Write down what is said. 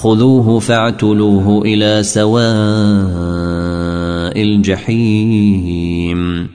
خذوه فاعتلوه إلى سواء الجحيم.